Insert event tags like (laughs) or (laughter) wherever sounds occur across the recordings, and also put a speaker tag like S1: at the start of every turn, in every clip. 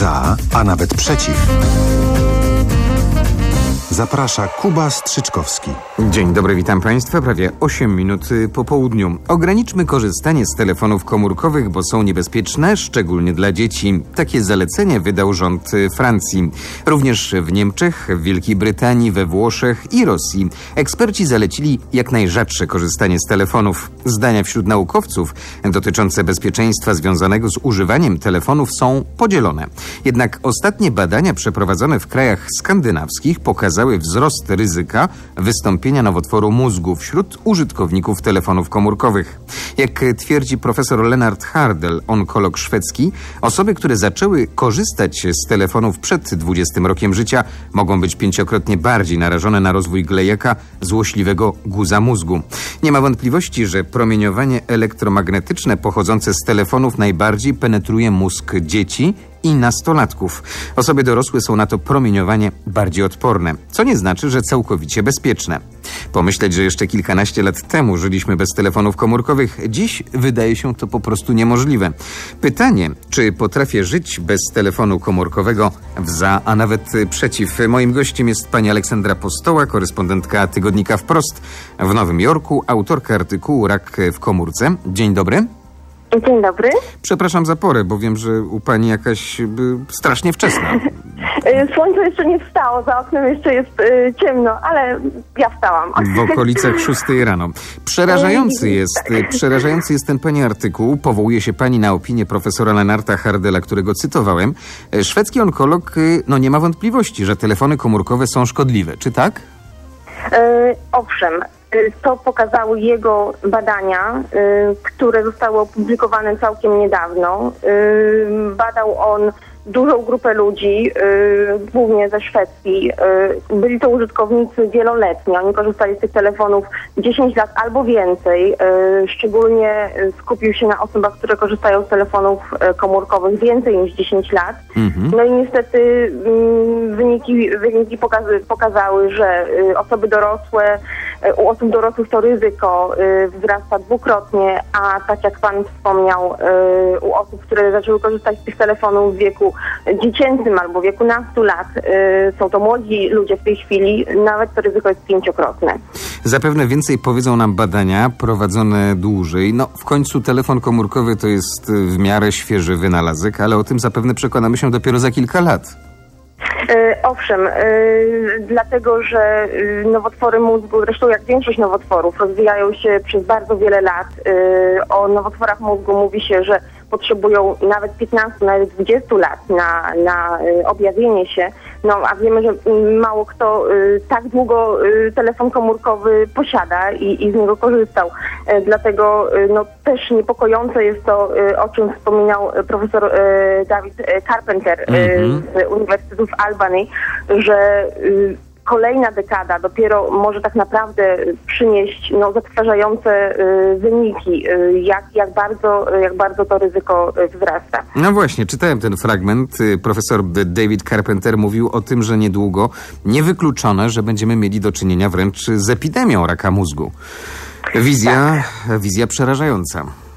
S1: za, a nawet przeciw. Zaprasza Kuba Strzyczkowski.
S2: Dzień dobry, witam Państwa. Prawie 8 minut y, po południu. Ograniczmy korzystanie z telefonów komórkowych, bo są niebezpieczne, szczególnie dla dzieci. Takie zalecenie wydał rząd y, Francji. Również w Niemczech, w Wielkiej Brytanii, we Włoszech i Rosji. Eksperci zalecili jak najrzadsze korzystanie z telefonów. Zdania wśród naukowców dotyczące bezpieczeństwa związanego z używaniem telefonów są podzielone. Jednak ostatnie badania przeprowadzone w krajach skandynawskich pokazały wzrost ryzyka wystąpienia nowotworu mózgu wśród użytkowników telefonów komórkowych. Jak twierdzi profesor Lennart Hardel, onkolog szwedzki, osoby, które zaczęły korzystać z telefonów przed 20 rokiem życia, mogą być pięciokrotnie bardziej narażone na rozwój glejaka, złośliwego guza mózgu. Nie ma wątpliwości, że promieniowanie elektromagnetyczne pochodzące z telefonów najbardziej penetruje mózg dzieci i nastolatków. Osoby dorosłe są na to promieniowanie bardziej odporne, co nie znaczy, że całkowicie bezpieczne. Pomyśleć, że jeszcze kilkanaście lat temu żyliśmy bez telefonów komórkowych, dziś wydaje się to po prostu niemożliwe. Pytanie, czy potrafię żyć bez telefonu komórkowego w za, a nawet przeciw. Moim gościem jest pani Aleksandra Postoła, korespondentka tygodnika Wprost w Nowym Jorku, autorka artykułu Rak w komórce. Dzień dobry.
S3: Dzień dobry.
S2: Przepraszam za porę, bo wiem, że u pani jakaś y, strasznie wczesna. (laughs)
S3: Y, Słońce jeszcze nie wstało, za oknem jeszcze jest y, ciemno, ale ja wstałam.
S2: W okolicach 6 rano. Przerażający
S3: Oj,
S2: jest,
S3: tak.
S2: y, przerażający jest ten pani artykuł. Powołuje się pani na opinię profesora Lenarta Hardela, którego cytowałem. Y, Szwedzki onkolog, y, no nie ma wątpliwości, że telefony komórkowe są szkodliwe. Czy tak?
S3: E, owszem, e, to pokazały jego badania, e, które zostały opublikowane całkiem niedawno. E, badał on dużą grupę ludzi, e, głównie ze Szwecji. Byli to użytkownicy wieloletni. Oni korzystali z tych telefonów 10 lat albo więcej. Szczególnie skupił się na osobach, które korzystają z telefonów komórkowych więcej niż 10 lat. No i niestety mm, wyniki, wyniki pokazały, że y, osoby dorosłe, y, u osób dorosłych to ryzyko y, wzrasta dwukrotnie, a tak jak Pan wspomniał, y, u osób, które zaczęły korzystać z tych telefonów w wieku dziecięcym albo wieku nastu lat, y, są to młodzi ludzie w tej chwili, nawet to ryzyko jest pięciokrotne.
S2: Zapewne więcej powiedzą nam badania prowadzone dłużej. No, w końcu telefon komórkowy to jest w miarę świeży wynalazek, ale o tym zapewne przekonamy się dopiero za kilka lat.
S3: E, Owszem, e, dlatego że e, nowotwory mózgu, zresztą jak większość nowotworów, rozwijają się przez bardzo wiele lat. O nowotworach mózgu mówi się, że potrzebują nawet 15, nawet 20 lat na, na e, objawienie się. No a wiemy, że mm, mało kto e, tak długo telefon komórkowy posiada i, i z niego korzystał. E, Dlatego no, też niepokojące jest to, o czym wspominał profesor David e, Carpenter e,
S2: Mhm.
S3: z Uniwersytetu w Albany, że y, kolejna dekada dopiero może tak naprawdę przynieść no, zatrważające y, wyniki, y, jak, jak, bardzo, jak bardzo to ryzyko y, wzrasta.
S2: No właśnie, czytałem ten fragment. Profesor David Carpenter mówił o tym, że niedługo niewykluczone, że będziemy mieli do czynienia wręcz z epidemią raka mózgu. Wizja, wizja przerażająca.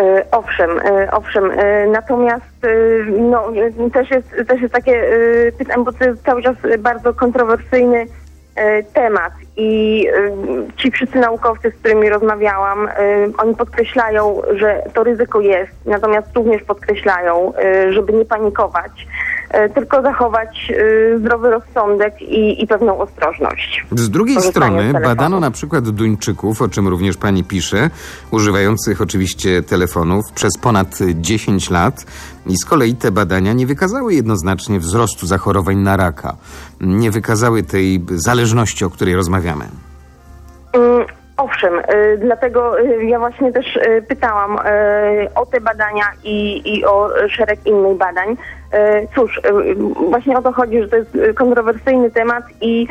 S3: E, Owszem, e, owszem. e, Natomiast no, też, jest, też jest takie pytanie, bo to jest cały czas bardzo kontrowersyjny temat i ci wszyscy naukowcy, z którymi rozmawiałam, oni podkreślają, że to ryzyko jest, natomiast również podkreślają, żeby nie panikować, tylko zachować e, zdrowy rozsądek i, i pewną ostrożność.
S2: Z drugiej strony badano na przykład Duńczyków, o czym również pani pisze, używających oczywiście telefonów przez ponad 10 lat i z kolei te badania nie wykazały jednoznacznie wzrostu zachorowań na raka. Nie wykazały tej zależności, o której rozmawiamy.
S3: Mm, Owszem, y, dlatego y, ja właśnie też y, pytałam o te badania i, i o szereg innych badań. Y, Cóż, y, właśnie o to chodzi, że to jest y, kontrowersyjny temat i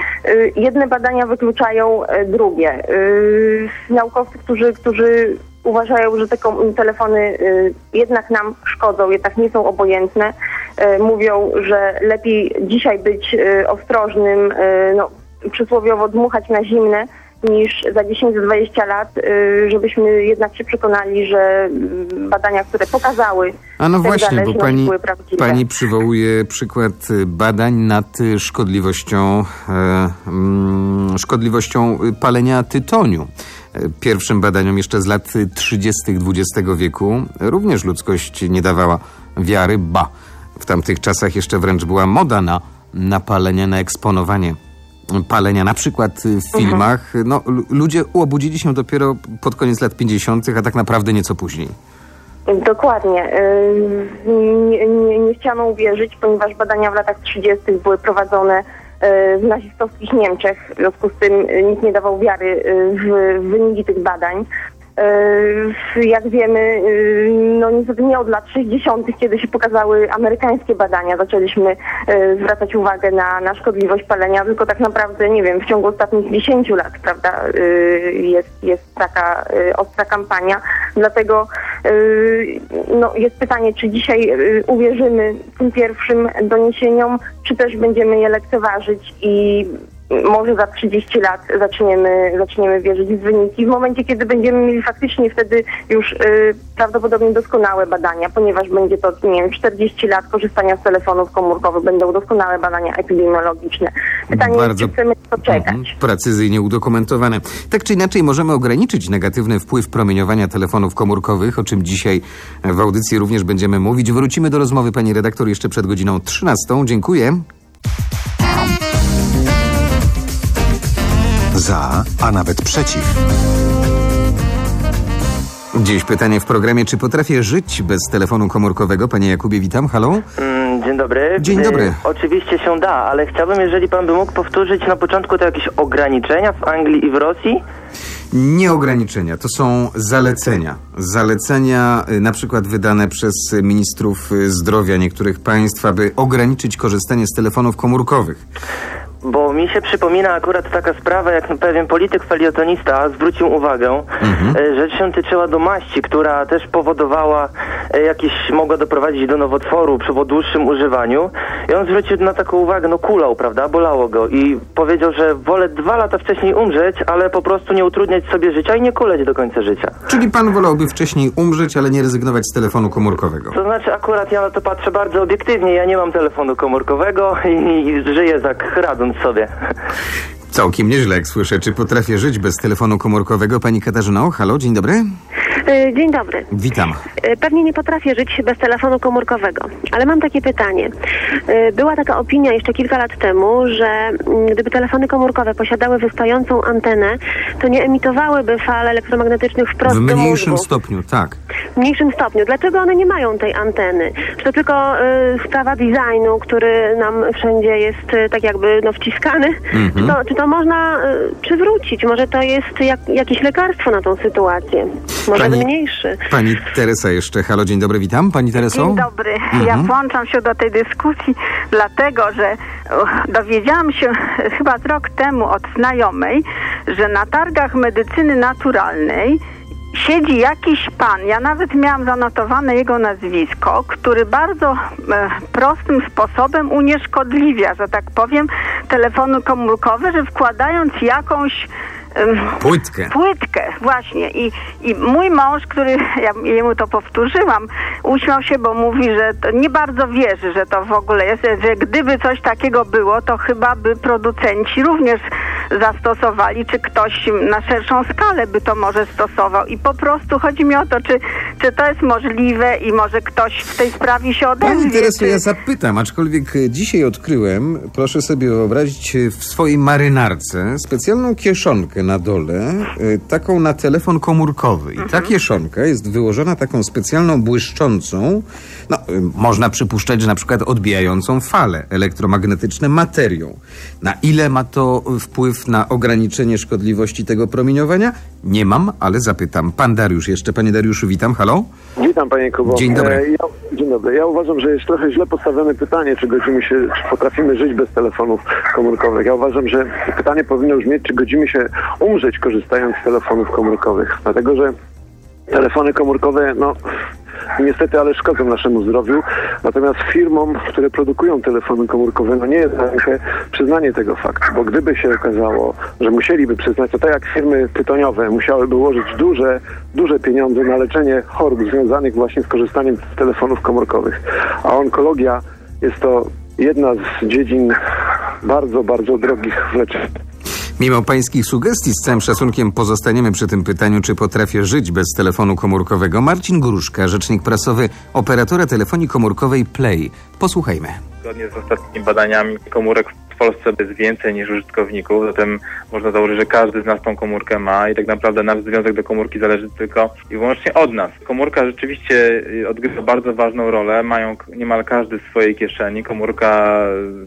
S3: jedne badania wykluczają drugie. Naukowcy, którzy, którzy uważają, że te telefony jednak nam szkodzą, jednak nie są obojętne, mówią, że lepiej dzisiaj być ostrożnym, no, przysłowiowo dmuchać na zimne, niż za 10-20 lat, y, żebyśmy jednak się przekonali, że mm, badania, które pokazały
S2: A no właśnie, bo pani, pani przywołuje przykład y, badań nad szkodliwością, e, mm, szkodliwością palenia tytoniu. E, Pierwszym badaniom jeszcze z lat y, 30. XX wieku również ludzkość nie dawała wiary, ba. W tamtych czasach jeszcze wręcz była moda na, na palenie, na eksponowanie palenia. Na przykład y, w filmach no, lu- ludzie obudzili się dopiero pod koniec lat 50., a tak naprawdę nieco później.
S3: Dokładnie. Nie, nie, nie chciano uwierzyć, ponieważ badania w latach 30. były prowadzone y, w nazistowskich Niemczech. W związku z tym y, nikt nie dawał wiary w wyniki tych badań. Y, Jak wiemy, y, no niestety nie od lat 60., kiedy się pokazały amerykańskie badania, zaczęliśmy y, zwracać uwagę na, na szkodliwość palenia, tylko tak naprawdę, nie wiem, w ciągu ostatnich 10 lat, prawda, jest, jest taka ostra kampania. Dlatego no, jest pytanie, czy dzisiaj uwierzymy tym pierwszym doniesieniom, czy też będziemy je lekceważyć i może za 30 lat zaczniemy, zaczniemy wierzyć w wyniki. W momencie, kiedy będziemy mieli faktycznie wtedy już y, prawdopodobnie doskonałe badania, ponieważ będzie to, nie wiem, 40 lat korzystania z telefonów komórkowych, będą doskonałe badania epidemiologiczne. Pytanie
S2: Bardzo-
S3: jest, czy chcemy to czekać.
S2: Mhm, Precyzyjnie udokumentowane. Tak czy inaczej możemy ograniczyć negatywny wpływ promieniowania telefonów komórkowych, o czym dzisiaj w audycji również będziemy mówić. Wrócimy do rozmowy pani redaktor jeszcze przed godziną 13. Dziękuję.
S1: Za, a nawet przeciw.
S2: Dziś pytanie w programie, czy potrafię żyć bez telefonu komórkowego? Panie Jakubie, witam. Halo?
S4: Mm, Dzień dobry.
S2: Dzień
S4: Y,
S2: dobry.
S4: Oczywiście się da, ale chciałbym, jeżeli pan by mógł powtórzyć na początku to jakieś ograniczenia w Anglii i w Rosji?
S2: Nie ograniczenia, to są zalecenia. Zalecenia y, na przykład wydane przez ministrów y, zdrowia niektórych państw, aby ograniczyć korzystanie z telefonów komórkowych.
S4: Bo mi się przypomina akurat taka sprawa, jak pewien polityk felietonista zwrócił uwagę,
S2: Mhm.
S4: e, że się tyczyła do maści, która też powodowała e, jakieś, mogła doprowadzić do nowotworu przy dłuższym używaniu. I on zwrócił na taką uwagę, no kulał, prawda, bolało go i powiedział, że wolę dwa lata wcześniej umrzeć, ale po prostu nie utrudniać sobie życia i nie kuleć do końca życia.
S2: Czyli pan wolałby wcześniej umrzeć, ale nie rezygnować z telefonu komórkowego.
S4: To znaczy akurat ja na to patrzę bardzo obiektywnie. Ja nie mam telefonu komórkowego i, i żyję tak radząc sobie.
S2: Całkiem nieźle, jak słyszę. Czy potrafię żyć bez telefonu komórkowego? Pani Katarzyno, halo, dzień dobry.
S5: Y, Dzień dobry.
S2: Witam.
S5: Y, Pewnie nie potrafię żyć bez telefonu komórkowego, ale mam takie pytanie. Y, Była taka opinia jeszcze kilka lat temu, że mm, gdyby telefony komórkowe posiadały wystającą antenę, to nie emitowałyby fal elektromagnetycznych wprost
S2: W mniejszym stopniu, tak.
S5: W mniejszym stopniu. Dlaczego one nie mają tej anteny? Czy to tylko y, sprawa designu, który nam wszędzie jest y, tak jakby no, wciskany?
S2: Mhm.
S5: Czy, to, czy to można y, przywrócić? Może to jest jak, jakieś lekarstwo na tą sytuację? Może
S2: Pani-
S5: mniejszy?
S2: Pani Teresa jeszcze. Halo, dzień dobry, witam. Pani Tereso?
S6: Dzień dobry.
S2: Mhm.
S6: Ja włączam się do tej dyskusji, dlatego że dowiedziałam się chyba z rok temu od znajomej, że na targach medycyny naturalnej siedzi jakiś pan, ja nawet miałam zanotowane jego nazwisko, który bardzo e, prostym sposobem unieszkodliwia, że tak powiem, telefony komórkowe, że wkładając jakąś
S2: Płytkę.
S6: Płytkę, właśnie. I, I mój mąż, który, ja jemu to powtórzyłam, uśmiał się, bo mówi, że to nie bardzo wierzy, że to w ogóle jest, że gdyby coś takiego było, to chyba by producenci również zastosowali, czy ktoś na szerszą skalę by to może stosował. I po prostu chodzi mi o to, czy, czy to jest możliwe i może ktoś w tej sprawie się odezwie.
S2: Pani Tereso,
S6: czy...
S2: ja zapytam, aczkolwiek dzisiaj odkryłem, proszę sobie wyobrazić, e, w swojej marynarce specjalną kieszonkę na dole, e, taką na telefon komórkowy. I ta kieszonka jest wyłożona taką specjalną błyszczącą, no, e, można przypuszczać, że na przykład odbijającą fale elektromagnetyczne materią. Na ile ma to wpływ na ograniczenie szkodliwości tego promieniowania? Nie mam, ale zapytam. Pan Dariusz jeszcze. Panie Dariuszu, witam. Halo?
S7: Witam panie Kubo.
S2: Dzień dobry.
S7: E, Ja, dzień dobry. Ja uważam, że jest trochę źle postawione pytanie, czy godzimy się, czy potrafimy żyć bez telefonów komórkowych. Ja uważam, że pytanie powinno brzmieć, czy godzimy się umrzeć korzystając z telefonów komórkowych. Dlatego, że telefony komórkowe, no niestety, ale szkodzą naszemu zdrowiu. Natomiast firmom, które produkują telefony komórkowe, no nie jest na rękę przyznanie tego faktu, bo gdyby się okazało, że musieliby przyznać, to tak jak firmy tytoniowe musiałyby ułożyć duże, duże pieniądze na leczenie chorób związanych właśnie z korzystaniem z telefonów komórkowych. A onkologia jest to jedna z dziedzin bardzo, bardzo drogich w leczeniu.
S2: Mimo pańskich sugestii, z całym szacunkiem pozostaniemy przy tym pytaniu, czy potrafię żyć bez telefonu komórkowego. Marcin Gruszka, rzecznik prasowy operatora telefonii komórkowej Play. Posłuchajmy.
S8: Zgodnie z ostatnimi badaniami komórek w Polsce jest więcej niż użytkowników, zatem można założyć, że każdy z nas tą komórkę ma i tak naprawdę nasz związek do komórki zależy tylko i wyłącznie od nas. Komórka rzeczywiście y, odgrywa bardzo ważną rolę, mają niemal każdy w swojej kieszeni. Komórka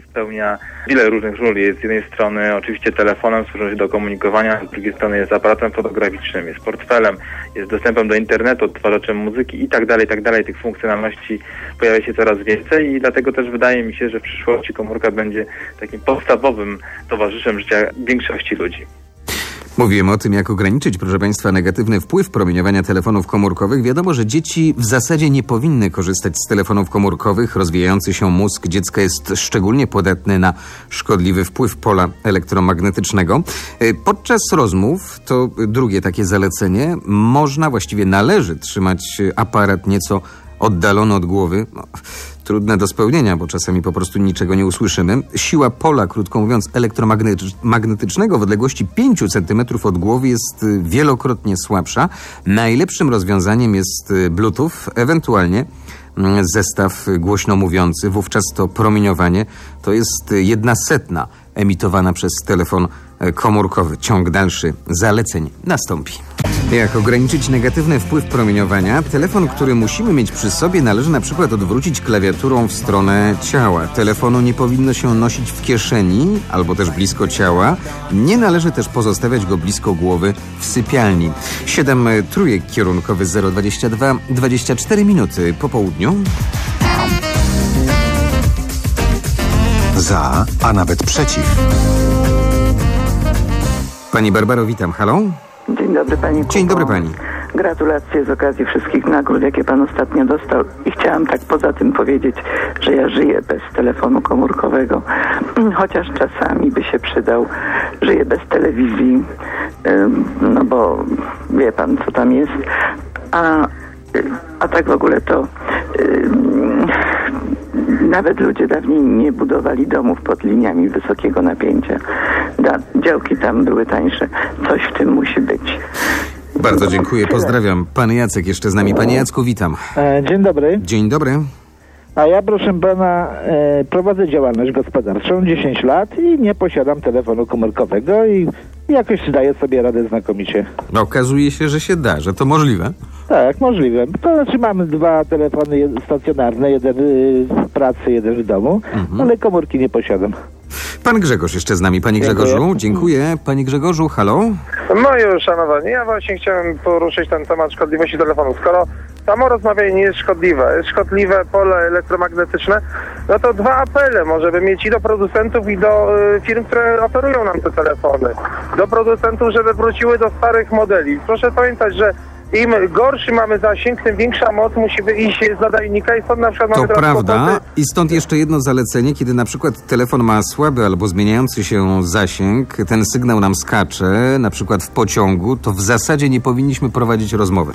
S8: spełnia wiele różnych ról. Z jednej strony oczywiście telefonem, służy do komunikowania, z drugiej strony jest aparatem fotograficznym, jest portfelem, jest dostępem do internetu, odtwarzaczem muzyki i tak dalej, i tak dalej. Tych funkcjonalności pojawia się coraz więcej i dlatego też wydaje mi się, że w przyszłości komórka będzie takim podstawowym towarzyszem życia większości ludzi.
S2: Mówiłem o tym, jak ograniczyć, proszę Państwa, negatywny wpływ promieniowania telefonów komórkowych. Wiadomo, że dzieci w zasadzie nie powinny korzystać z telefonów komórkowych. Rozwijający się mózg dziecka jest szczególnie podatny na szkodliwy wpływ pola elektromagnetycznego. Y, Podczas rozmów, to drugie takie zalecenie, można, właściwie należy trzymać aparat nieco oddalony od głowy. No, trudne do spełnienia, bo czasami po prostu niczego nie usłyszymy. Siła pola, krótko mówiąc, elektromagnetycznego w odległości 5 cm od głowy jest y, wielokrotnie słabsza. Najlepszym rozwiązaniem jest y, Bluetooth, ewentualnie mm, zestaw głośno mówiący. Wówczas to promieniowanie to jest y, jedna setna emitowana przez telefon komórkowy. Ciąg dalszy zaleceń nastąpi. Jak ograniczyć negatywny wpływ promieniowania? Telefon, który musimy mieć przy sobie, należy na przykład odwrócić klawiaturą w stronę ciała. Telefonu nie powinno się nosić w kieszeni albo też blisko ciała. Nie należy też pozostawiać go blisko głowy w sypialni. 7 trójek kierunkowy 022 24 minuty po południu.
S1: Za, a nawet przeciw.
S2: Pani Barbaro, witam. Halo?
S9: Dzień dobry Pani.
S2: Dzień dobry pani.
S9: Gratulacje z okazji wszystkich nagród, jakie Pan ostatnio dostał. I chciałam tak poza tym powiedzieć, że ja żyję bez telefonu komórkowego. (clears throat) Chociaż czasami by się przydał. Żyję bez telewizji, no bo wie Pan, co tam jest. A, a tak w ogóle to nawet ludzie dawniej nie budowali domów pod liniami wysokiego napięcia. Da, działki tam były tańsze. Coś w tym musi być.
S2: Bardzo dziękuję, pozdrawiam. Pan Jacek jeszcze z nami. Panie Jacku, witam.
S10: E, Dzień dobry.
S2: Dzień dobry.
S10: A ja proszę pana e, prowadzę działalność gospodarczą 10 lat i nie posiadam telefonu komórkowego i jakoś zdaję sobie radę znakomicie.
S2: Okazuje się, że się da, że to możliwe.
S10: Tak, możliwe. To znaczy mamy dwa telefony stacjonarne, jeden y, w pracy, jeden w domu, ale komórki nie posiadam.
S2: Pan Grzegorz jeszcze z nami. Panie
S10: Dziękuję.
S2: Grzegorzu, dziękuję. Panie Grzegorzu, halo?
S11: No już, szanowani, ja właśnie chciałem poruszyć ten temat szkodliwości telefonu. Skoro samo rozmawianie jest szkodliwe, jest szkodliwe pole elektromagnetyczne, no to dwa apele może by mieć i do producentów, i do y, firm, które oferują nam te telefony. Do producentów, żeby wróciły do starych modeli. Proszę pamiętać, że im gorszy mamy zasięg, tym większa moc musi wyjść z nadajnika i stąd na przykład
S2: To prawda.
S11: kłopoty.
S2: I stąd jeszcze jedno zalecenie, kiedy na przykład telefon ma słaby albo zmieniający się zasięg, ten sygnał nam skacze, na przykład w pociągu, to w zasadzie nie powinniśmy prowadzić rozmowy.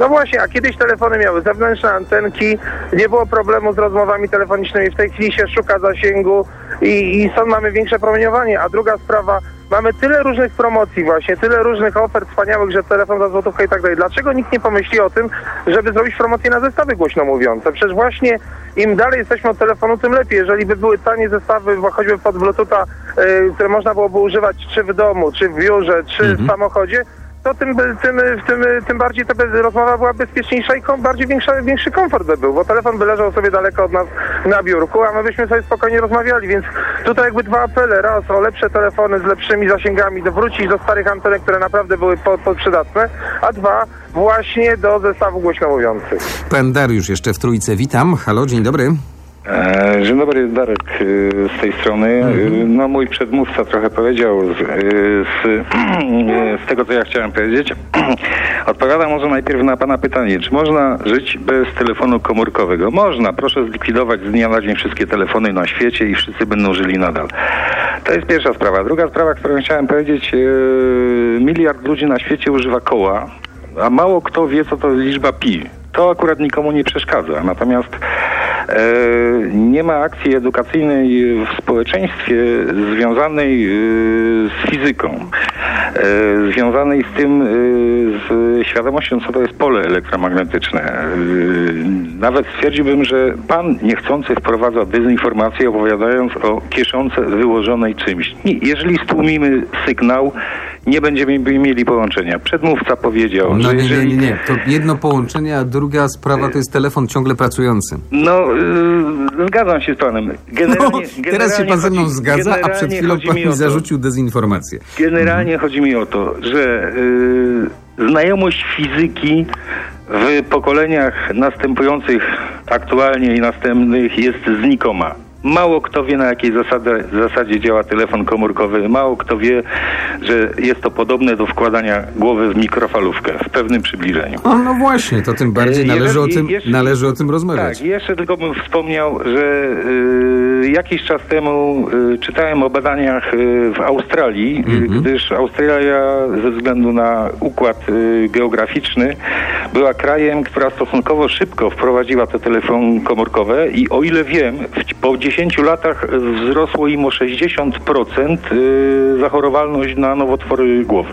S11: No właśnie, a kiedyś telefony miały zewnętrzne antenki, nie było problemu z rozmowami telefonicznymi. W tej chwili się szuka zasięgu i, i stąd mamy większe promieniowanie. A druga sprawa, mamy tyle różnych promocji właśnie, tyle różnych ofert wspaniałych, że telefon za złotówkę i tak dalej. Dlaczego nikt nie pomyśli o tym, żeby zrobić promocję na zestawy głośno mówiące? Przecież właśnie im dalej jesteśmy od telefonu, tym lepiej. Jeżeli by były tanie zestawy, choćby pod Bluetootha, y, które można byłoby używać czy w domu, czy w biurze, czy w samochodzie, to tym, tym, tym, tym bardziej ta rozmowa była bezpieczniejsza i kom, bardziej większa, większy komfort by był, bo telefon by leżał sobie daleko od nas na biurku, a my byśmy sobie spokojnie rozmawiali, więc tutaj jakby dwa apele. Raz o lepsze telefony z lepszymi zasięgami, do wrócić do starych antenek, które naprawdę były pod, podprzydatne, a dwa właśnie do zestawu głośno mówiących.
S2: Pan jeszcze w trójce. Witam. Halo, dzień dobry.
S12: Dzień dobry, Darek e, z tej strony. E, No mój przedmówca trochę powiedział z, e, z, z tego, co ja chciałem powiedzieć. (clears throat) Odpowiadam może najpierw na Pana pytanie, czy można żyć bez telefonu komórkowego? Można, proszę zlikwidować z dnia na dzień wszystkie telefony na świecie i wszyscy będą żyli nadal. To jest pierwsza sprawa. Druga sprawa, którą chciałem powiedzieć, miliard ludzi na świecie używa koła, a mało kto wie, co to liczba pi. To akurat nikomu nie przeszkadza. Natomiast e, nie ma akcji edukacyjnej w społeczeństwie związanej e, z fizyką, e, związanej z tym, z świadomością, co to jest pole elektromagnetyczne. Nawet stwierdziłbym, że pan niechcący wprowadza dezinformację, opowiadając o kieszonce wyłożonej czymś. Jeżeli stłumimy sygnał, nie będziemy mieli połączenia. Przedmówca powiedział,
S2: No
S12: że
S2: nie, nie,
S12: jeżeli...
S2: nie, nie. To jedno połączenie, a druga sprawa to jest telefon ciągle pracujący.
S12: No, y, zgadzam się z panem. Generalnie,
S2: No, teraz się pan ze mną zgadza, a przed chwilą pan
S12: mi
S2: zarzucił dezinformację.
S12: Generalnie chodzi mi o to, że y, znajomość fizyki w pokoleniach następujących aktualnie i następnych jest znikoma. Mało kto wie, na jakiej zasady, zasadzie działa telefon komórkowy. Mało kto wie, że jest to podobne do wkładania głowy w mikrofalówkę w pewnym przybliżeniu.
S2: O, no właśnie, to tym bardziej
S12: E,
S2: należy o tym,
S12: jeszcze-
S2: należy o tym rozmawiać.
S12: Tak, jeszcze tylko bym wspomniał, że y, jakiś czas temu y, czytałem o badaniach y, w Australii, y,
S2: Mhm.
S12: gdyż Australia ze względu na układ y, geograficzny była krajem, która stosunkowo szybko wprowadziła te telefony komórkowe i o ile wiem, w, po 10 latach y, wzrosło im o 60% y, zachorowalność na nowotwory głowy.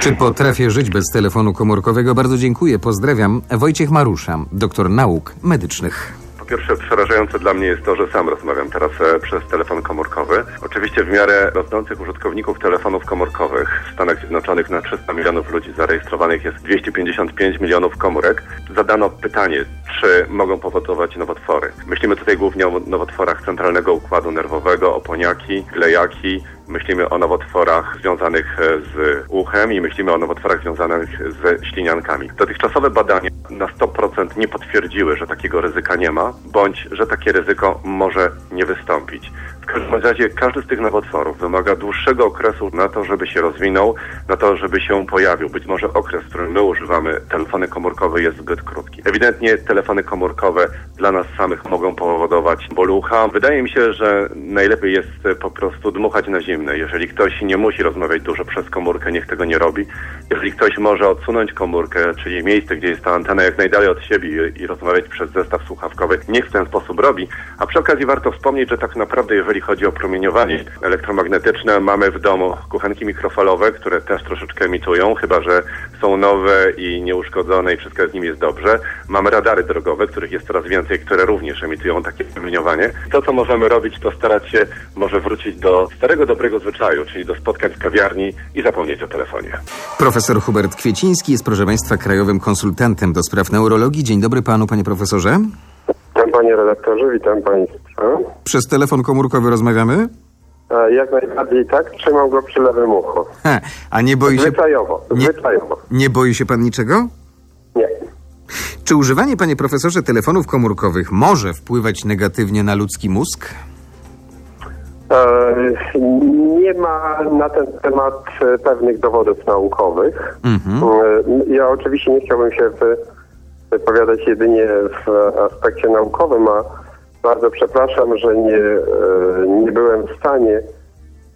S2: Czy potrafię żyć bez telefonu komórkowego? Bardzo dziękuję, pozdrawiam. Wojciech Marusza, doktor nauk medycznych.
S13: Po pierwsze, przerażające dla mnie jest to, że sam rozmawiam teraz e, przez telefon komórkowy. Oczywiście w miarę rosnących użytkowników telefonów komórkowych w Stanach Zjednoczonych na 300 milionów ludzi zarejestrowanych jest 255 milionów komórek. Zadano pytanie, czy mogą powodować nowotwory. Myślimy tutaj głównie o nowotworach centralnego układu nerwowego, oponiaki, glejaki, Myślimy o nowotworach związanych e, z uchem i myślimy o nowotworach związanych ze śliniankami. Dotychczasowe badania na 100% nie potwierdziły, że takiego ryzyka nie ma, bądź że takie ryzyko może nie wystąpić. W każdym razie każdy z tych nowotworów wymaga dłuższego okresu na to, żeby się rozwinął, na to, żeby się pojawił. Być może okres, w którym my używamy telefony komórkowe jest zbyt krótki. Ewidentnie telefony komórkowe dla nas samych mogą powodować bolucha. Wydaje mi się, że najlepiej jest po prostu dmuchać na zimne. Jeżeli ktoś nie musi rozmawiać dużo przez komórkę, niech tego nie robi. Jeżeli ktoś może odsunąć komórkę, czyli miejsce, gdzie jest ta antena jak najdalej od siebie i rozmawiać przez zestaw słuchawkowy, niech w ten sposób robi. A przy okazji warto wspomnieć, że tak naprawdę jeżeli chodzi o promieniowanie elektromagnetyczne, mamy w domu kuchenki mikrofalowe, które też troszeczkę emitują, chyba że są nowe i nieuszkodzone i wszystko z nimi jest dobrze. Mamy radary drogowe, których jest coraz więcej, które również emitują takie promieniowanie. To, co możemy robić, to starać się może wrócić do starego, dobrego zwyczaju, czyli do spotkań w kawiarni i zapomnieć o telefonie.
S2: Profesor Hubert Kwieciński jest, proszę Państwa, krajowym konsultantem do spraw neurologii. Dzień dobry panu, panie profesorze.
S14: Panie redaktorze, witam państwa.
S2: Przez telefon komórkowy rozmawiamy?
S14: Jak najbardziej tak, trzymam go przy lewym uchu.
S2: Ha, a nie boi się,
S14: Zwyczajowo,
S2: Nie-
S14: zwyczajowo.
S2: nie boi się pan niczego?
S14: Nie.
S2: Czy używanie, panie profesorze, telefonów komórkowych może wpływać negatywnie na ludzki mózg?
S14: E, Nie ma na ten temat e, pewnych dowodów naukowych.
S2: Mhm.
S14: E, Ja oczywiście nie chciałbym się wy- wypowiadać jedynie w aspekcie naukowym, a bardzo przepraszam, że nie, e, nie byłem w stanie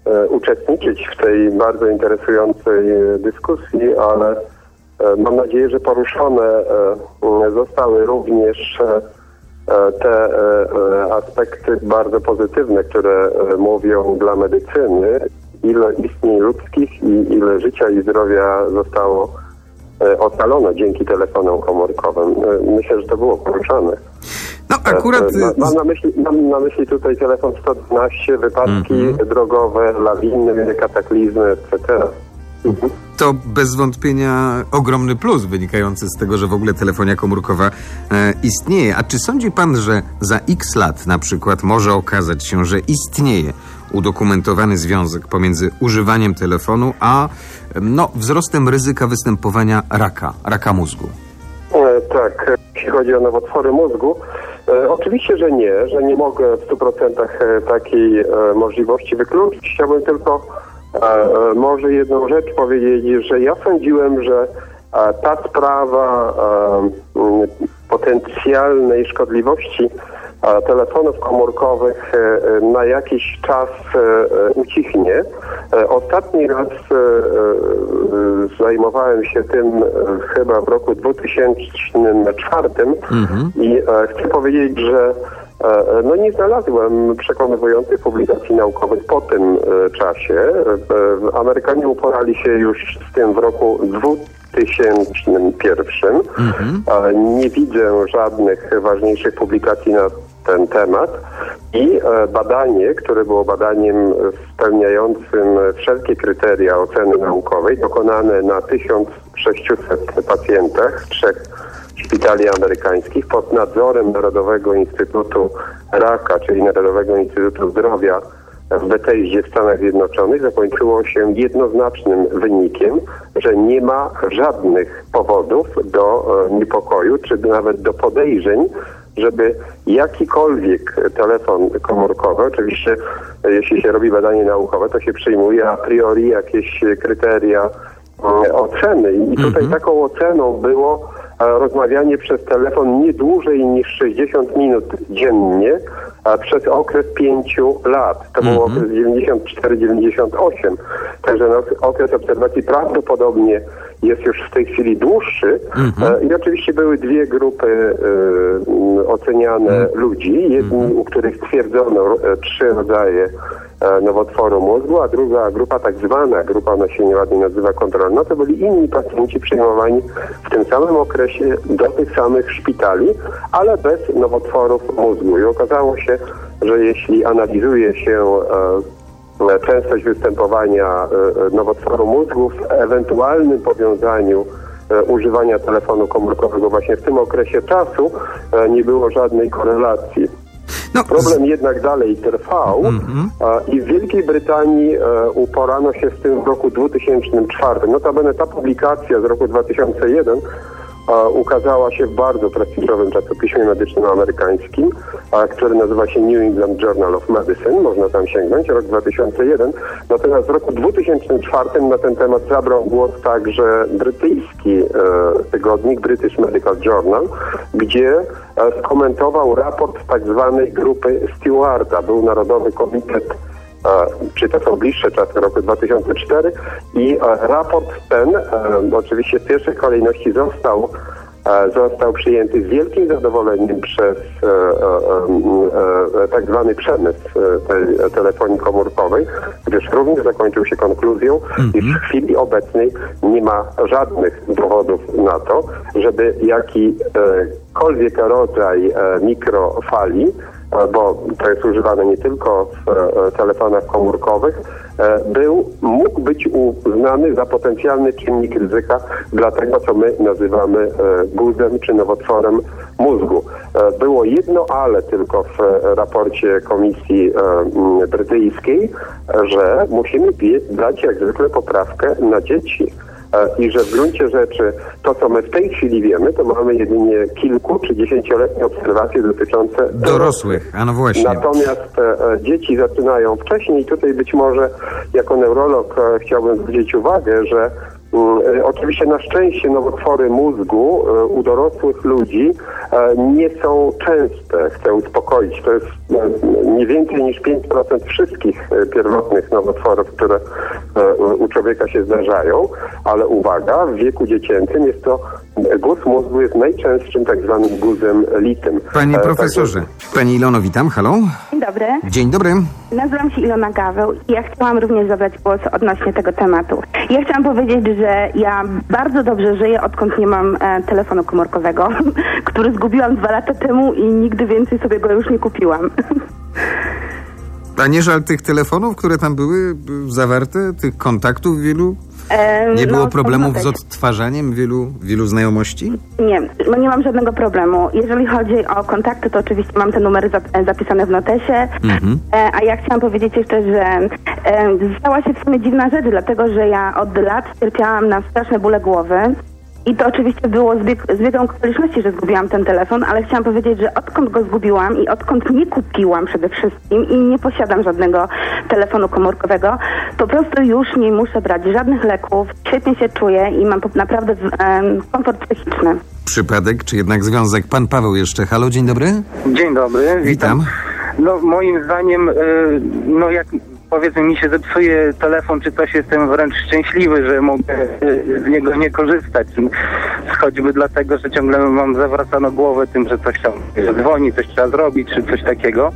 S14: e, uczestniczyć w tej bardzo interesującej dyskusji, ale e, mam nadzieję, że poruszone zostały również te aspekty bardzo pozytywne, które mówią dla medycyny, ile istnień ludzkich i ile życia i zdrowia zostało ocalone dzięki telefonom komórkowym. E, Myślę, że to było poruszane.
S2: No akurat...
S14: E, ma- Mam na myśli, mam na myśli tutaj telefon 112, wypadki drogowe, lawiny, kataklizmy, etc.
S2: To bez wątpienia ogromny plus wynikający z tego, że w ogóle telefonia komórkowa e, istnieje. A czy sądzi pan, że za x lat na przykład może okazać się, że istnieje udokumentowany związek pomiędzy używaniem telefonu a no, wzrostem ryzyka występowania raka, raka mózgu?
S14: E, Tak, jeśli chodzi o nowotwory mózgu, E, oczywiście, że nie, że nie mogę w 100% e, takiej możliwości wykluczyć. Chciałbym tylko może jedną rzecz powiedzieć, że ja sądziłem, że ta sprawa potencjalnej szkodliwości telefonów komórkowych e, e, na jakiś czas e, ucichnie. Ostatni raz zajmowałem się tym chyba w roku 2004 i e, chcę powiedzieć, że no nie znalazłem przekonywujących publikacji naukowych po tym e, czasie. E, e, Amerykanie uporali się już z tym w roku 2001. E, Nie widzę żadnych ważniejszych publikacji na ten temat i e, badanie, które było badaniem spełniającym wszelkie kryteria oceny naukowej, dokonane na 1600 pacjentach trzech szpitali amerykańskich pod nadzorem Narodowego Instytutu Raka, czyli Narodowego Instytutu Zdrowia. W Bethesdzie w Stanach Zjednoczonych zakończyło się jednoznacznym wynikiem, że nie ma żadnych powodów do e, niepokoju, czy nawet do podejrzeń, żeby jakikolwiek telefon komórkowy, oczywiście e, jeśli się robi badanie naukowe, to się przyjmuje a priori jakieś kryteria e, oceny. I tutaj taką oceną było rozmawianie przez telefon nie dłużej niż 60 minut dziennie, a przez okres 5 lat. To był okres 94-98. Także okres obserwacji prawdopodobnie jest już w tej chwili dłuższy. E, I oczywiście były dwie grupy e, oceniane ludzi. Jedni, u których stwierdzono e, trzy rodzaje nowotworu mózgu, a druga grupa, tak zwana grupa, ona się nieładnie nazywa kontrolna, to byli inni pacjenci przyjmowani w tym samym okresie do tych samych szpitali, ale bez nowotworów mózgu. I okazało się, że jeśli analizuje się częstość występowania e, e, nowotworu mózgu w ewentualnym powiązaniu e, używania telefonu komórkowego właśnie w tym okresie czasu, e, nie było żadnej korelacji. Problem jednak dalej trwał a, i w Wielkiej Brytanii e, uporano się z tym w roku 2004. Notabene ta publikacja z roku 2001 a, ukazała się w bardzo prestiżowym czasopiśmie medycznym amerykańskim, a, który nazywa się New England Journal of Medicine. Można tam sięgnąć, rok 2001. Natomiast w roku 2004 na ten temat zabrał głos także brytyjski e, tygodnik British Medical Journal, gdzie e, skomentował raport tak zwanej grupy Stewarta. Był Narodowy Komitet czy to są bliższe czasy roku 2004 i e, raport ten e, oczywiście w pierwszej kolejności został e, został przyjęty z wielkim zadowoleniem przez e, e, e, e, tak zwany przemysł e, tej telefonii komórkowej, gdyż również zakończył się konkluzją, iż w chwili obecnej nie ma żadnych dowodów na to, żeby jakikolwiek rodzaj mikrofali bo to jest używane nie tylko w e, telefonach komórkowych, e, był, mógł być uznany za potencjalny czynnik ryzyka dla tego, co my nazywamy e, guzem czy nowotworem mózgu. E, Było jedno ale tylko w e, raporcie Komisji e, Brytyjskiej, e, że musimy dać jak zwykle poprawkę na dzieci. E, I że w gruncie rzeczy to, co my w tej chwili wiemy, to mamy jedynie kilku czy dziesięcioletnie obserwacje dotyczące
S2: Dorosłych, a no właśnie.
S14: Natomiast e, e, dzieci zaczynają wcześniej. Tutaj być może jako neurolog e, chciałbym zwrócić uwagę, że e, oczywiście na szczęście nowotwory mózgu e, u dorosłych ludzi e, nie są częste. Chcę uspokoić. To jest e, nie więcej niż 5% wszystkich e, pierwotnych nowotworów, które e, u człowieka się zdarzają, ale uwaga, w wieku dziecięcym jest to guz mózgu jest najczęstszym tak zwanym guzem litym.
S2: Panie
S14: E,
S2: profesorze, pani Ilono, witam, halo?
S15: Dzień dobry.
S2: Dzień dobry.
S15: Nazywam się Ilona Gaweł i ja chciałam również zabrać głos odnośnie tego tematu. Ja chciałam powiedzieć, że ja bardzo dobrze żyję, odkąd nie mam e, telefonu komórkowego, (laughs) który zgubiłam dwa lata temu i nigdy więcej sobie go już nie kupiłam.
S2: A nie żal tych telefonów, które tam były zawarte, tych kontaktów wielu?
S15: E,
S2: Nie było
S15: no,
S2: problemów z odtwarzaniem wielu, wielu znajomości?
S15: Nie, no nie mam żadnego problemu. Jeżeli chodzi o kontakty, to oczywiście mam te numery zap- zapisane w notesie.
S2: Mhm.
S15: E, a ja chciałam powiedzieć jeszcze, że e, stała się w sumie dziwna rzecz, dlatego że ja od lat cierpiałam na straszne bóle głowy. I to oczywiście było zbieg, zbiegiem okoliczności, że zgubiłam ten telefon, ale chciałam powiedzieć, że odkąd go zgubiłam i odkąd nie kupiłam przede wszystkim i nie posiadam żadnego telefonu komórkowego, to po prostu już nie muszę brać żadnych leków, świetnie się czuję i mam naprawdę em, komfort psychiczny.
S2: Przypadek czy jednak związek? Pan Paweł jeszcze. Halo, dzień dobry.
S16: Dzień dobry,
S2: Witam.
S16: No moim zdaniem, y, no jak powiedzmy mi się zepsuje telefon czy coś, jestem wręcz szczęśliwy, że mogę y, z niego nie korzystać. Choćby dlatego, że ciągle mam zawracano głowę tym, że coś tam dzwoni, coś trzeba zrobić, czy coś takiego.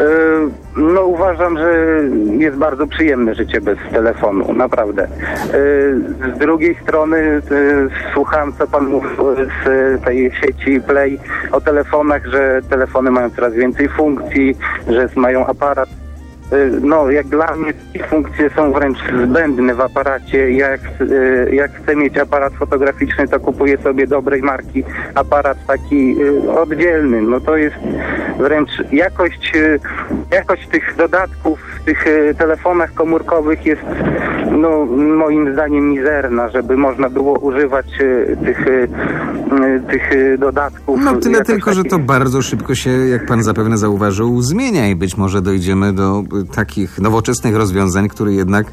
S16: Y, No uważam, że jest bardzo przyjemne życie bez telefonu, naprawdę. Y, Z drugiej strony słuchałem, co pan mówił z tej sieci Play o telefonach, że telefony mają coraz więcej funkcji, że mają aparat. Y, No, jak dla mnie te funkcje są wręcz zbędne w aparacie. Jak, y, jak chcę mieć aparat fotograficzny, to kupuję sobie dobrej marki aparat taki y, oddzielny. No to jest wręcz jakość, jakość tych dodatków w tych telefonach komórkowych jest no, moim zdaniem mizerna, żeby można było używać tych, tych dodatków.
S2: No tyle tylko, że
S16: takich-
S2: to bardzo szybko się, jak pan zapewne zauważył, zmienia i być może dojdziemy do takich nowoczesnych rozwiązań, które jednak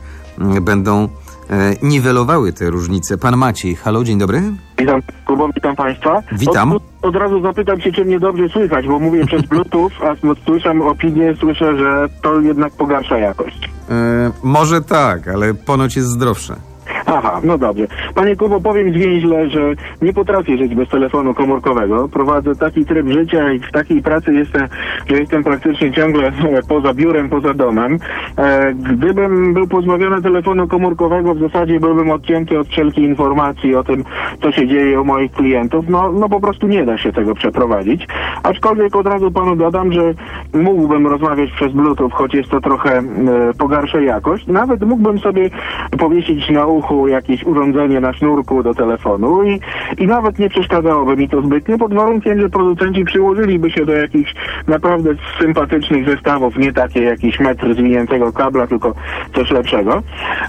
S2: y, będą e, niwelowały te różnice. Pan Maciej, halo, dzień dobry.
S17: Witam, Kubo, witam Państwa.
S2: Witam.
S17: Od, od razu zapytam się, czy mnie dobrze słychać, bo mówię przez (laughs) Bluetooth, a słyszę opinię, słyszę, że to jednak pogarsza jakość.
S2: E, może tak, ale ponoć jest zdrowsze.
S17: Aha, no dobrze. Panie Kubo, powiem zwięźle, że nie potrafię żyć bez telefonu komórkowego. Prowadzę taki tryb życia i w takiej pracy jestem, że jestem praktycznie ciągle e, poza biurem, poza domem. E, gdybym był pozbawiony telefonu komórkowego, w zasadzie byłbym odcięty od wszelkich informacji o tym, co się dzieje u moich klientów. No, no po prostu nie da się tego przeprowadzić. Aczkolwiek od razu panu dodam, że mógłbym rozmawiać przez Bluetooth, choć jest to trochę e, pogarsza jakość. Nawet mógłbym sobie powiesić na uchu jakieś urządzenie na sznurku do telefonu i, i nawet nie przeszkadzałoby mi to zbytnio, pod warunkiem, że producenci przyłożyliby się do jakichś naprawdę sympatycznych zestawów, nie takie jakiś metr zwiniętego kabla, tylko coś lepszego.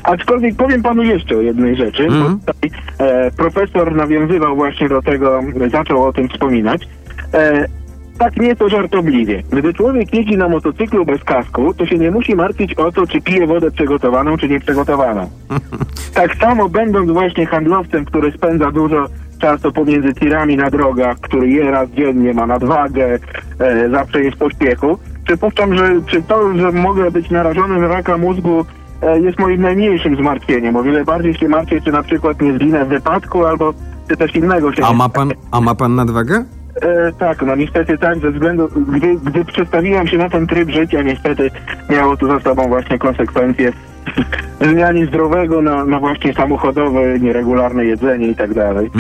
S17: Aczkolwiek powiem panu jeszcze o jednej rzeczy, bo tutaj e, profesor nawiązywał właśnie do tego, zaczął o tym wspominać. E, tak nieco żartobliwie. Gdy człowiek jeździ na motocyklu bez kasku, to się nie musi martwić o to, czy pije wodę przygotowaną, czy nieprzygotowaną. (laughs) tak samo będąc właśnie handlowcem, który spędza dużo czasu pomiędzy tirami na drogach, który je raz dziennie, ma nadwagę, e, zawsze jest w pośpiechu, przypuszczam, że czy to, że mogę być narażony na raka mózgu e, jest moim najmniejszym zmartwieniem. O wiele bardziej się martwię, czy na przykład nie zginę w wypadku, albo czy coś innego się
S2: A ma pan, a ma pan nadwagę?
S17: E, tak, no niestety tak, ze względu, gdy, gdy przestawiłem się na ten tryb życia, niestety miało to za sobą właśnie konsekwencje zmianie zdrowego na, na właśnie samochodowe, nieregularne jedzenie i tak dalej.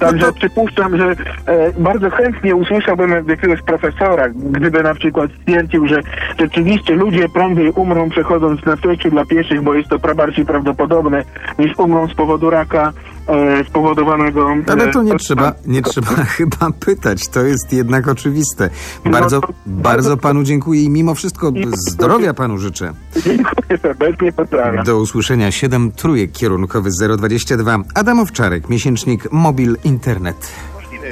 S17: Także przypuszczam, że e, bardzo chętnie usłyszałbym od jakiegoś profesora, gdyby na przykład stwierdził, że rzeczywiście ludzie prędzej umrą przechodząc na przejściu dla pieszych, bo jest to bardziej prawdopodobne, niż umrą z powodu raka e, spowodowanego...
S2: Ale to nie
S17: e,
S2: trzeba, nie trzeba (laughs) chyba pytać, to jest jednak oczywiste. Bardzo, bardzo panu dziękuję i mimo wszystko zdrowia panu życzę.
S17: Dziękuję serdecznie, pozdrawiam.
S2: Do usłyszenia 7 trójek kierunkowy 022 Adam Owczarek, miesięcznik Mobil Internet.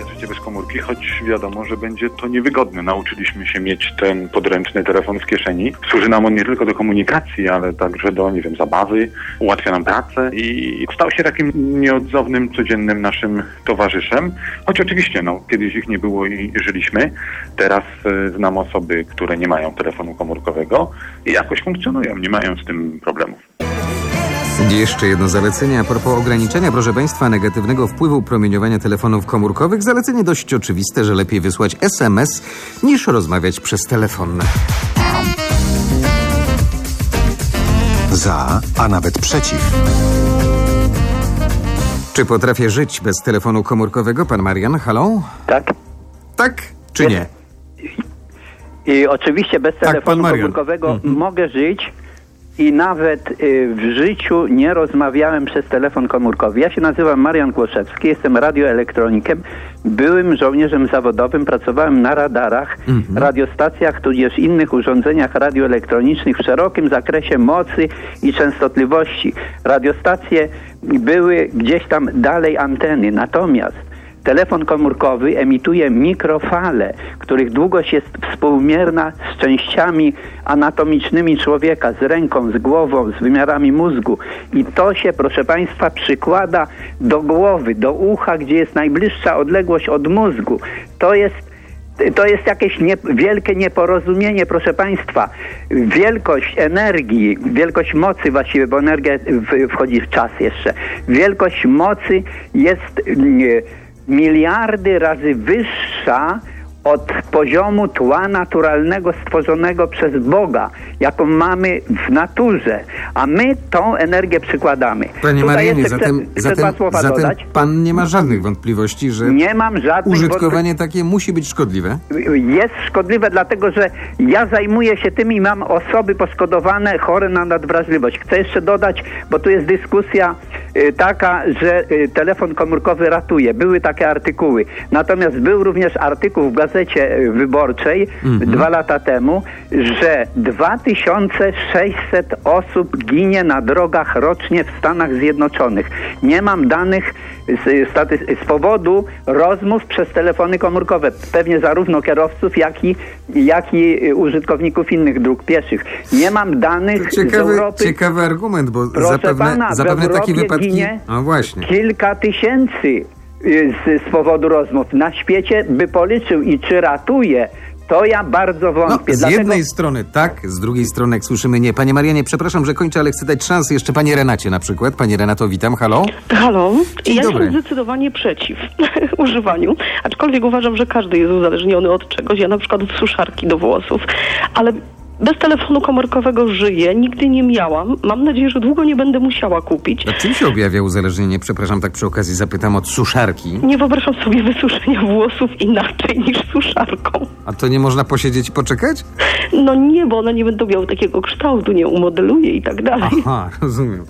S18: Jest życie bez komórki, choć wiadomo, że będzie to niewygodne. Nauczyliśmy się mieć ten podręczny telefon w kieszeni. Służy nam on nie tylko do komunikacji, ale także do, nie wiem, zabawy, ułatwia nam pracę i stał się takim nieodzownym, codziennym naszym towarzyszem. Choć oczywiście, no, kiedyś ich nie było i żyliśmy. Teraz e, znam osoby, które nie mają telefonu komórkowego i jakoś funkcjonują, nie mają z tym problemów.
S2: Jeszcze jedno zalecenie a propos ograniczenia, proszę Państwa, negatywnego wpływu promieniowania telefonów komórkowych. Zalecenie dość oczywiste, że lepiej wysłać SMS niż rozmawiać przez telefon.
S1: Za, a nawet przeciw.
S2: Czy potrafię żyć bez telefonu komórkowego? Pan Marian, halo?
S19: Tak.
S2: Tak czy nie?
S19: I oczywiście bez
S2: Tak,
S19: telefonu komórkowego
S2: Mhm.
S19: mogę żyć i nawet y, w życiu nie rozmawiałem przez telefon komórkowy. Ja się nazywam Marian Głoszewski, jestem radioelektronikiem, byłym żołnierzem zawodowym, pracowałem na radarach, radiostacjach, tudzież innych urządzeniach radioelektronicznych w szerokim zakresie mocy i częstotliwości. Radiostacje były gdzieś tam dalej anteny, natomiast Telefon komórkowy emituje mikrofale, których długość jest współmierna z częściami anatomicznymi człowieka, z ręką, z głową, z wymiarami mózgu. I to się, proszę Państwa, przykłada do głowy, do ucha, gdzie jest najbliższa odległość od mózgu. To jest to jest jakieś nie, wielkie nieporozumienie, proszę Państwa. Wielkość energii, wielkość mocy właściwie, bo energia w, wchodzi w czas jeszcze. Wielkość mocy jest miliardy razy wyższa od poziomu tła naturalnego stworzonego przez Boga, jaką mamy w naturze, a my tą energię przykładamy.
S2: Panie
S19: Tutaj
S2: Marianie, zatem,
S19: chcę, chcę dwa
S2: zatem,
S19: słowa
S2: zatem
S19: dodać.
S2: pan nie ma żadnych wątpliwości, że
S19: Nie mam żadnych
S2: użytkowanie takie musi być szkodliwe?
S19: jest szkodliwe, dlatego że ja zajmuję się tym i mam osoby poszkodowane, chore na nadwrażliwość. Chcę jeszcze dodać, bo tu jest dyskusja taka, że y, telefon komórkowy ratuje. Były takie artykuły. Natomiast był również artykuł w Gazecie y, Wyborczej
S20: Mhm.
S19: dwa lata temu, że 2600 osób ginie na drogach rocznie w Stanach Zjednoczonych. Nie mam danych z, z powodu rozmów przez telefony komórkowe. Pewnie zarówno kierowców, jak i, jak i y, użytkowników innych dróg pieszych. Nie mam danych z
S2: Ciekawy,
S19: Europy.
S2: ciekawy argument, bo
S19: Proszę
S2: zapewne,
S19: pana,
S2: zapewne
S19: Europie
S2: wypadki...
S19: ginie
S2: No właśnie.
S19: Kilka tysięcy y, z, z powodu rozmów. Na świecie by policzył i czy ratuje, to ja bardzo wątpię.
S2: No, z
S19: Dlatego-
S2: jednej strony tak, z drugiej strony jak słyszymy nie. Panie Marianie, przepraszam, że kończę, ale chcę dać szansę jeszcze pani Renacie na przykład. Pani Renato, witam, halo.
S20: Halo,
S2: Dzień
S20: ja
S2: dobry.
S20: jestem zdecydowanie przeciw (laughs) używaniu, aczkolwiek uważam, że każdy jest uzależniony od czegoś. Ja na przykład od suszarki do włosów, ale bez telefonu komórkowego żyję, nigdy nie miałam. Mam nadzieję, że długo nie będę musiała kupić.
S2: A czym się objawia uzależnienie? Przepraszam, tak przy okazji zapytam od suszarki.
S20: Nie wyobrażam sobie wysuszenia włosów inaczej niż suszarką.
S2: A to nie można posiedzieć i poczekać?
S20: No nie, bo one nie będą miały takiego kształtu, nie umodeluję i tak dalej.
S2: Aha, rozumiem.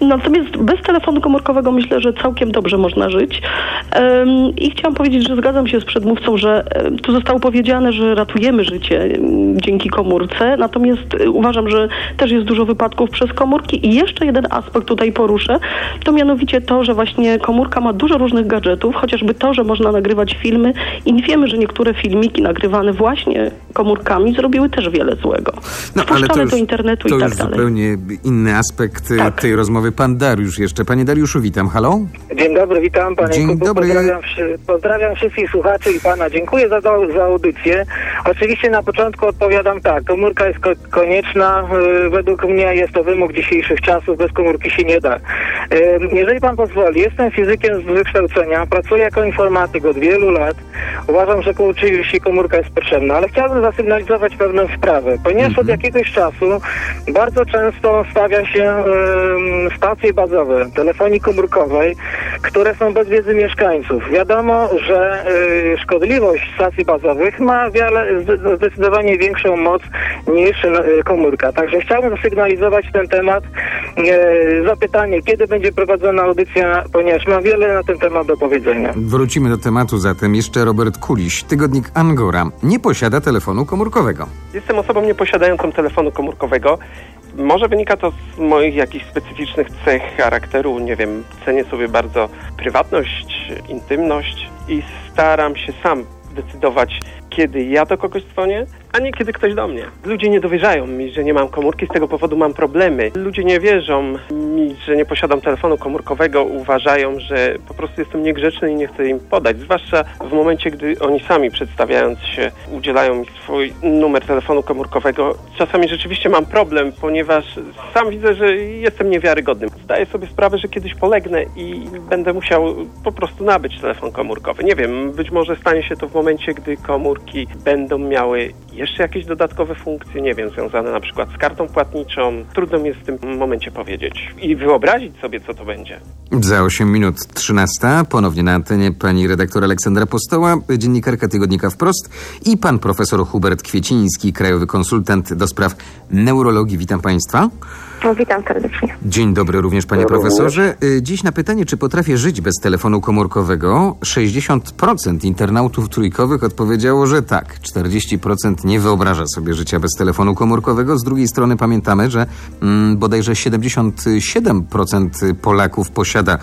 S20: Natomiast bez telefonu komórkowego myślę, że całkiem dobrze można żyć. Em, I chciałam powiedzieć, że zgadzam się z przedmówcą, że em, tu zostało powiedziane, że ratujemy życie em, dzięki komórce, natomiast e, uważam, że też jest dużo wypadków przez komórki. I jeszcze jeden aspekt tutaj poruszę, to mianowicie to, że właśnie komórka ma dużo różnych gadżetów, chociażby to, że można nagrywać filmy i wiemy, że niektóre filmiki nagrywane właśnie komórkami zrobiły też wiele złego.
S2: No, ale to już,
S20: do internetu
S2: to
S20: i tak
S2: już
S20: dalej.
S2: zupełnie inny aspekt e, tej rozmowy. Pan Dariusz jeszcze. Panie Dariuszu, witam, halo?
S21: Dzień dobry, witam panie
S2: Dzień
S21: Kubu.
S2: dobry.
S21: Pozdrawiam, pozdrawiam wszystkich słuchaczy i pana. Dziękuję za, za, za audycję. Oczywiście na początku odpowiadam tak. Komórka jest ko- konieczna. Yy, Według mnie jest to wymóg dzisiejszych czasów. Bez komórki się nie da. Yy, Jeżeli pan pozwoli, jestem fizykiem z wykształcenia. Pracuję jako informatyk od wielu lat. Uważam, że oczywiście komórka jest potrzebna, ale chciałbym zasygnalizować pewną sprawę. Ponieważ od jakiegoś czasu bardzo często stawia się stacje bazowe telefonii komórkowej, które są bez wiedzy mieszkańców. Wiadomo, że y, szkodliwość stacji bazowych ma wiele, zde- zdecydowanie większą moc niż y, komórka. Także chciałbym zasygnalizować ten temat. Y, zapytanie, kiedy będzie prowadzona audycja, ponieważ mam wiele na ten temat do powiedzenia.
S2: Wrócimy do tematu zatem. Jeszcze Robert Kuliś, tygodnik Angora, nie posiada telefonu komórkowego.
S22: Jestem osobą nieposiadającą telefonu komórkowego. Może wynika to z moich jakichś specyficznych cech charakteru. Nie wiem, cenię sobie bardzo prywatność, intymność i staram się sam decydować, kiedy ja do kogoś dzwonię, a nie kiedy ktoś do mnie. Ludzie nie dowierzają mi, że nie mam komórki, z tego powodu mam problemy. Ludzie nie wierzą mi, że nie posiadam telefonu komórkowego, uważają, że po prostu jestem niegrzeczny i nie chcę im podać. Zwłaszcza w momencie, gdy oni sami przedstawiając się, udzielają mi swój numer telefonu komórkowego. Czasami rzeczywiście mam problem, ponieważ sam widzę, że jestem niewiarygodny. Zdaję sobie sprawę, że kiedyś polegnę i będę musiał po prostu nabyć telefon komórkowy. Nie wiem, być może stanie się to w momencie, gdy komórki będą miały jeszcze jakieś dodatkowe funkcje, nie wiem, związane na przykład z kartą płatniczą. Trudno mi jest w tym momencie powiedzieć i wyobrazić sobie, co to będzie.
S2: Za 8 minut 13 ponownie na antenie pani redaktor Aleksandra Postoła, dziennikarka tygodnika Wprost i pan profesor Hubert Kwieciński, krajowy konsultant do spraw neurologii. Witam państwa.
S3: No, witam serdecznie.
S2: Dzień dobry również panie profesorze. Y, Dziś na pytanie, czy potrafię żyć bez telefonu komórkowego, 60% internautów trójkowych odpowiedziało, że tak. 40% nie wyobraża sobie życia bez telefonu komórkowego. Z drugiej strony pamiętamy, że mm, bodajże 77% Polaków posiada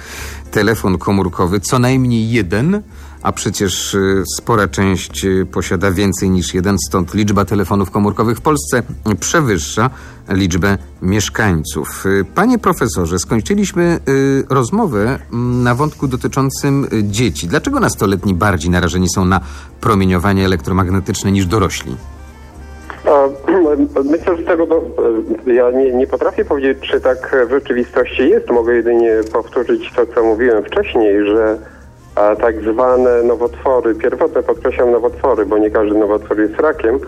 S2: telefon komórkowy, co najmniej jeden, a przecież y, spora część y, posiada więcej niż jeden, stąd liczba telefonów komórkowych w Polsce przewyższa liczbę mieszkańców. Y, Panie profesorze, skończyliśmy rozmowę mm, na wątku dotyczącym dzieci. Dlaczego nastoletni bardziej narażeni są na promieniowanie elektromagnetyczne niż dorośli?
S14: Myślę, że tego do, ja nie, nie potrafię powiedzieć, czy tak w rzeczywistości jest. Mogę jedynie powtórzyć to, co mówiłem wcześniej, że a, tak zwane nowotwory, pierwotne podkreślam nowotwory, bo nie każdy nowotwór jest rakiem,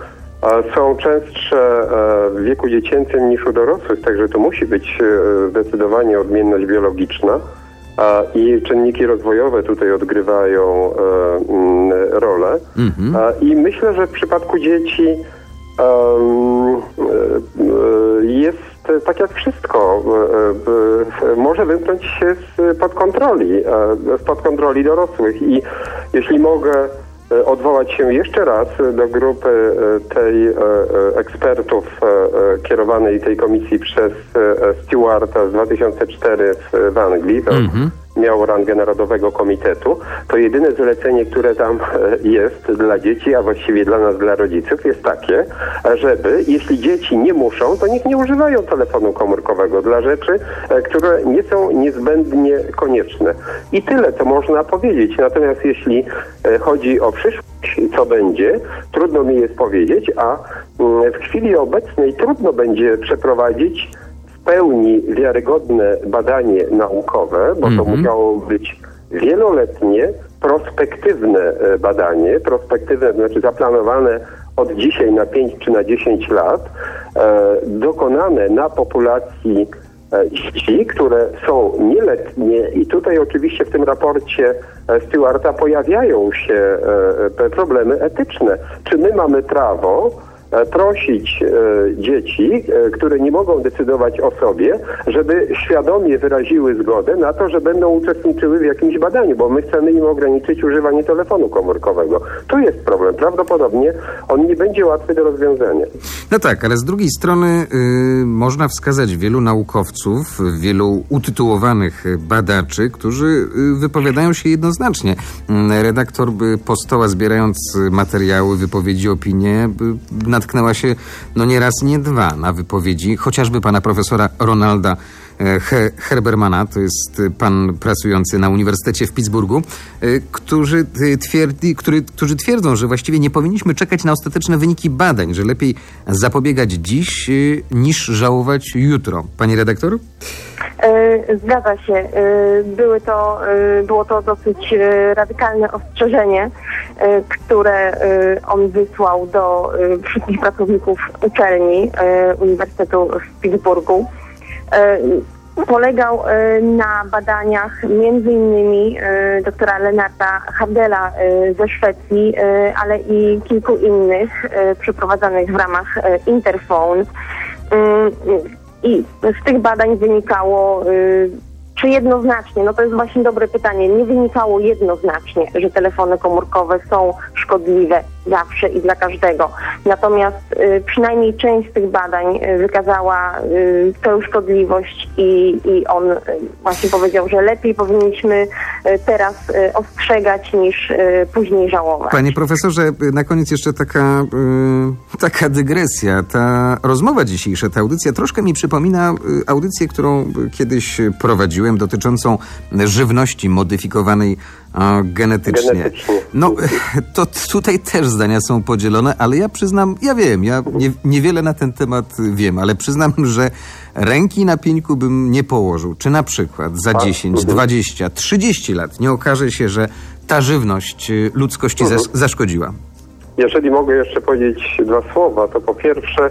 S14: są częstsze e, w wieku dziecięcym niż u dorosłych, także to musi być e, zdecydowanie odmienność biologiczna. I czynniki rozwojowe tutaj odgrywają e, mm, rolę. A, I myślę, że w przypadku dzieci jest e, tak jak wszystko. e, e, Może wymknąć się spod kontroli, e, spod kontroli dorosłych. I jeśli mogę e, odwołać się jeszcze raz do grupy e, tej e, e, ekspertów e, e, kierowanej tej komisji przez e, Stewarta z 2004 w, Anglii. To miał rangę Narodowego Komitetu, to jedyne zlecenie, które tam e, jest dla dzieci, a właściwie dla nas, dla rodziców, jest takie, żeby jeśli dzieci nie muszą, to niech nie używają telefonu komórkowego dla rzeczy, e, które nie są niezbędnie konieczne. I tyle to można powiedzieć. Natomiast jeśli e, chodzi o przyszłość, co będzie, trudno mi jest powiedzieć, a mm, w chwili obecnej trudno będzie przeprowadzić pełni wiarygodne badanie naukowe, bo to musiało być wieloletnie, prospektywne e, badanie, prospektywne, to znaczy zaplanowane od dzisiaj na 5 czy na 10 lat, e, dokonane na populacji e, dzieci, które są nieletnie i tutaj oczywiście w tym raporcie e, Stewarta pojawiają się e, problemy etyczne. Czy my mamy prawo e, prosić e, dzieci, e, które nie mogą decydować o sobie, żeby świadomie wyraziły zgodę na to, że będą uczestniczyły w jakimś badaniu, bo my chcemy im ograniczyć używanie telefonu komórkowego. Tu jest problem. Prawdopodobnie on nie będzie łatwy do rozwiązania.
S2: No tak, ale z drugiej strony y, można wskazać wielu naukowców, wielu utytułowanych badaczy, którzy y, wypowiadają się jednoznacznie. Mm, Redaktor Postoła, zbierając materiały, wypowiedzi, opinie, y, natknęła się no nie raz, nie dwa na wypowiedzi, chociażby pana profesora Ronalda He Herbermana, to jest y, pan pracujący na Uniwersytecie w Pittsburghu, y, którzy, y, twierdzi, który, którzy twierdzą, że właściwie nie powinniśmy czekać na ostateczne wyniki badań, że lepiej zapobiegać dziś niż żałować jutro. Pani redaktor?
S3: Zgadza się. Były to, było to dosyć radykalne ostrzeżenie, które on wysłał do wszystkich pracowników uczelni Uniwersytetu w Pittsburghu. E, Polegał e, na badaniach między innymi e, doktora Lenarta Hardela ze Szwecji, ale i kilku innych przeprowadzanych w ramach Interphone. Mm, I z tych badań wynikało, czy jednoznacznie, no to jest właśnie dobre pytanie, nie wynikało jednoznacznie, że telefony komórkowe są szkodliwe zawsze i dla każdego. Natomiast y, przynajmniej część z tych badań y, wykazała y, tę szkodliwość i, i on właśnie powiedział, że lepiej powinniśmy teraz ostrzegać niż później żałować.
S2: Panie profesorze, na koniec jeszcze taka, taka dygresja. Ta rozmowa dzisiejsza, ta audycja troszkę mi przypomina audycję, którą kiedyś prowadziłem dotyczącą żywności modyfikowanej a, genetycznie.
S14: Genetycznie.
S2: No, (laughs) to tutaj też zdania są podzielone, ale ja przyznam, ja wiem, ja nie, niewiele na ten temat wiem, ale przyznam, (laughs) że ręki na pieńku bym nie położył. Czy na przykład za 10, 20, 30 lat nie okaże się, że ta żywność y, ludzkości zas- zaszkodziła?
S14: jeżeli mogę jeszcze powiedzieć dwa słowa, to po pierwsze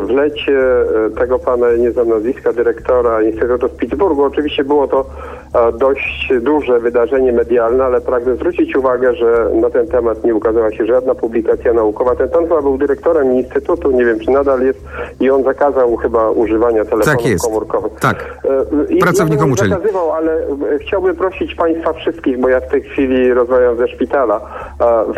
S14: w, lecie e, tego pana, nie znam nazwiska, dyrektora Instytutu w Pittsburghu, oczywiście było to e, dość duże wydarzenie medialne, ale pragnę zwrócić uwagę, że na ten temat nie ukazała się żadna publikacja naukowa. Ten pan chyba był dyrektorem Instytutu, nie wiem czy nadal jest, i on zakazał chyba używania telefonów
S2: Tak jest.
S14: komórkowych.
S2: Tak.
S14: E, i
S2: Pracownikom uczelni.
S14: zakazywał, ale chciałbym prosić Państwa wszystkich, bo ja w tej chwili rozmawiam ze szpitala.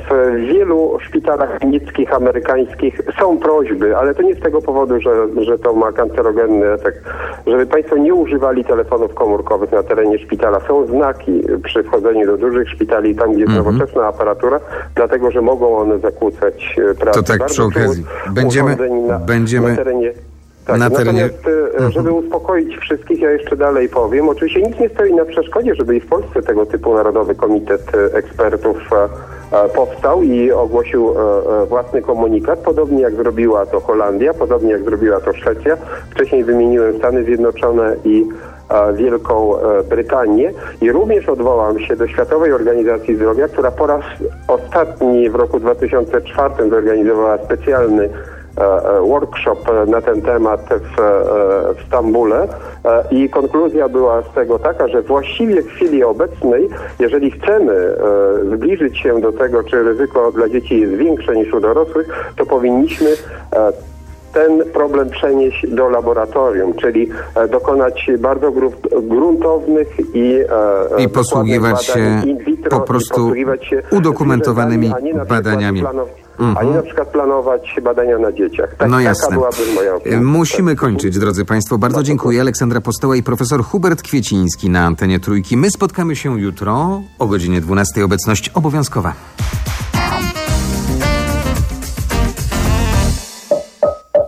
S14: W wielu szpitalach klinickich amerykańskich są prośby, ale to nie z tego powodu, że, że to ma kancerogenny efekt, żeby Państwo nie używali telefonów komórkowych na terenie szpitala. Są znaki przy wchodzeniu do dużych szpitali, tam gdzie jest
S2: Mhm.
S14: nowoczesna aparatura, dlatego że mogą one zakłócać e, pracę.
S2: To tak
S14: Bardzo
S2: przy okazji. Będziemy-
S14: na,
S2: będziemy
S14: na terenie tak,
S2: na terenie- Mhm.
S14: natomiast e, żeby uspokoić wszystkich, ja jeszcze dalej powiem. Oczywiście nic nie stoi na przeszkodzie, żeby i w Polsce tego typu Narodowy Komitet e, Ekspertów powstał i ogłosił e, e, własny komunikat, podobnie jak zrobiła to Holandia, podobnie jak zrobiła to Szwecja. Wcześniej wymieniłem Stany Zjednoczone i e, Wielką e, Brytanię i również odwołam się do Światowej Organizacji Zdrowia, która po raz ostatni w roku 2004 zorganizowała specjalny e, e, workshop e, na ten temat w, e, w Stambule e, i konkluzja była z tego taka, że właściwie w chwili obecnej, jeżeli chcemy e, zbliżyć się do tego, czy ryzyko dla dzieci jest większe niż u dorosłych, to powinniśmy e, ten problem przenieść do laboratorium, czyli e, dokonać bardzo gru- gruntownych i, e, e,
S2: I posługiwać się
S14: in vitro
S2: po prostu
S14: posługiwać się
S2: udokumentowanymi badaniami. Mhm.
S14: A nie na przykład planować badania na dzieciach. Tak,
S2: No
S14: Taka
S2: jasne.
S14: byłaby moja
S2: E,
S14: opinia.
S2: Musimy kończyć, drodzy Państwo. Bardzo dziękuję. Aleksandra Postoła i profesor Hubert Kwieciński na antenie Trójki. My spotkamy się jutro o godzinie 12. Obecność obowiązkowa.